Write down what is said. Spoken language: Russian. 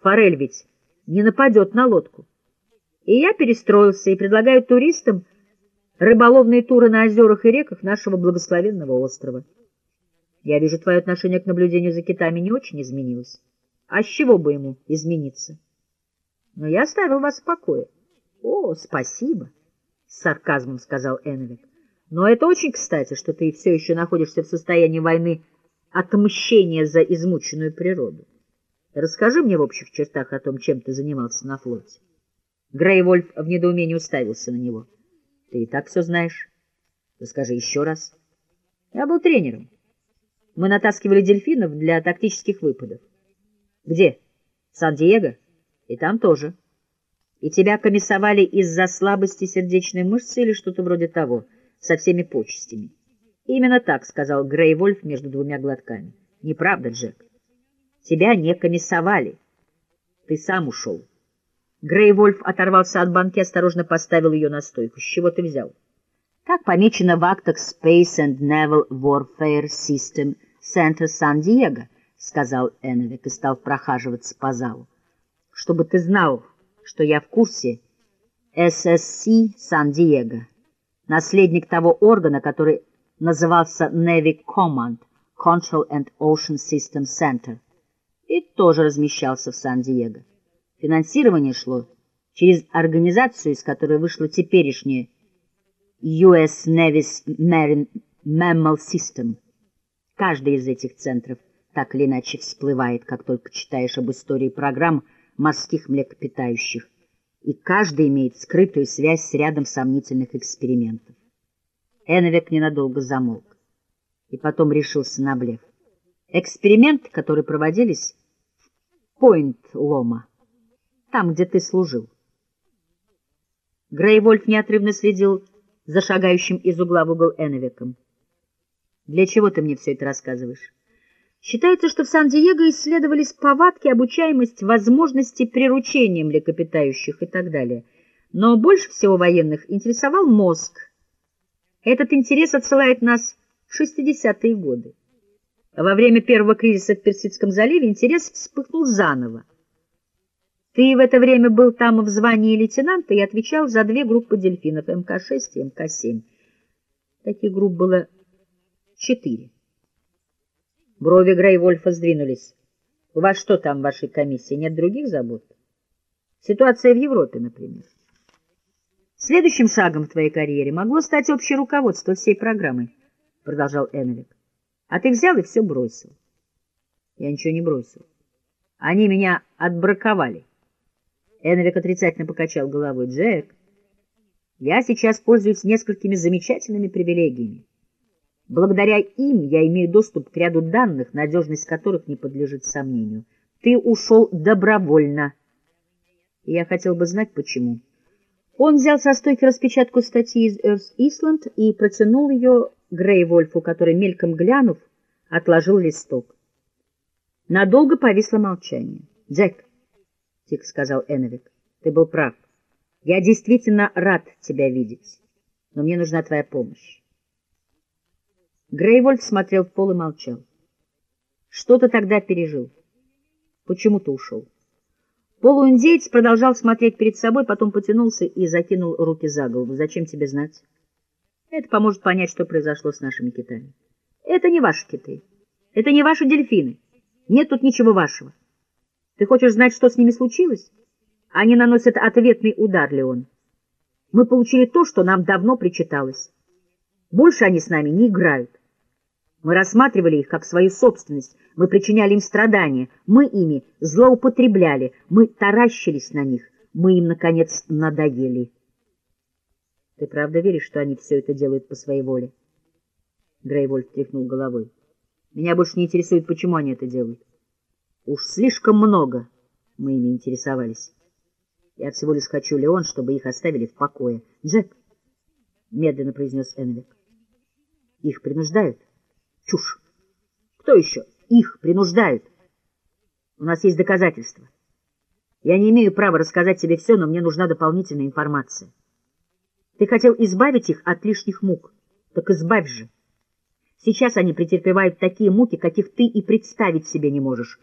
Форель ведь не нападет на лодку. И я перестроился и предлагаю туристам рыболовные туры на озерах и реках нашего благословенного острова. Я вижу, твое отношение к наблюдению за китами не очень изменилось. А с чего бы ему измениться? Но я оставил вас в покое. — О, спасибо, — с сарказмом сказал Эннвик. — Но это очень кстати, что ты все еще находишься в состоянии войны отмщения за измученную природу. Расскажи мне в общих чертах о том, чем ты занимался на флоте. Грейвольф в недоумении уставился на него. — Ты и так все знаешь. Расскажи еще раз. Я был тренером. Мы натаскивали дельфинов для тактических выпадов. Где? Сан-Диего? И там тоже. И тебя комиссовали из-за слабости сердечной мышцы или что-то вроде того, со всеми почестями. Именно так, — сказал Грей Вольф между двумя глотками. Неправда, Джек. Тебя не комиссовали. Ты сам ушел. Грей Вольф оторвался от банки, осторожно поставил ее на стойку. С чего ты взял? Так помечено в актах Space and Naval Warfare System Center Сан-Диего, сказал Эновик и стал прохаживаться по залу. Чтобы ты знал, что я в курсе SSC Сан-Диего, наследник того органа, который назывался Navy Command Control and Ocean System Center, и тоже размещался в Сан-Диего. Финансирование шло через организацию, из которой вышла теперешняя US Navy's Marine Mammal System. Каждый из этих центров так или иначе всплывает, как только читаешь об истории программ морских млекопитающих, и каждый имеет скрытую связь с рядом сомнительных экспериментов. Эновик ненадолго замолк и потом решился на блеф. Эксперименты, которые проводились Пойнт-Лома, там, где ты служил. Грей Вольф неотрывно следил за шагающим из угла в угол Эновиком. «Для чего ты мне все это рассказываешь?» Считается, что в Сан-Диего исследовались повадки, обучаемость, возможности приручения млекопитающих и так далее. Но больше всего военных интересовал мозг. Этот интерес отсылает нас в 60-е годы. Во время первого кризиса в Персидском заливе интерес вспыхнул заново. Ты в это время был там в звании лейтенанта и отвечал за две группы дельфинов МК-6 и МК-7. Таких групп было четыре. Брови Грейвольфа сдвинулись. У вас что там в вашей комиссии? Нет других забот? Ситуация в Европе, например. Следующим шагом в твоей карьере могло стать общее руководство всей программы, продолжал Эннвик. А ты взял и все бросил. Я ничего не бросил. Они меня отбраковали. Энвик отрицательно покачал головой. «Джек, я сейчас пользуюсь несколькими замечательными привилегиями. Благодаря им я имею доступ к ряду данных, надежность которых не подлежит сомнению. Ты ушел добровольно. И я хотел бы знать, почему». Он взял со стойки распечатку статьи из Earth Island и протянул ее Грей Вольфу, который, мельком глянув, отложил листок. Надолго повисло молчание. «Джек», — тихо сказал Эновик. — Ты был прав. Я действительно рад тебя видеть, но мне нужна твоя помощь. Грейвольф смотрел в пол и молчал. Что ты тогда пережил? Почему ты ушел? Полуиндеец продолжал смотреть перед собой, потом потянулся и закинул руки за голову. Зачем тебе знать? Это поможет понять, что произошло с нашими китами. Это не ваши киты. Это не ваши дельфины. Нет тут ничего вашего. Ты хочешь знать, что с ними случилось? Они наносят ответный удар, Леон. Мы получили то, что нам давно причиталось. Больше они с нами не играют. Мы рассматривали их как свою собственность, мы причиняли им страдания, мы ими злоупотребляли, мы таращились на них, мы им, наконец, надоели. Ты правда веришь, что они все это делают по своей воле? Грейвольф тряхнул головой. Меня больше не интересует, почему они это делают. Уж слишком много мы ими интересовались. Я всего лишь хочу, Леон, чтобы их оставили в покое. Джек, — медленно произнес Энвик, — их принуждают? Чушь. Кто еще? Их принуждают. У нас есть доказательства. Я не имею права рассказать тебе все, но мне нужна дополнительная информация. Ты хотел избавить их от лишних мук. Так избавь же. Сейчас они претерпевают такие муки, каких ты и представить себе не можешь.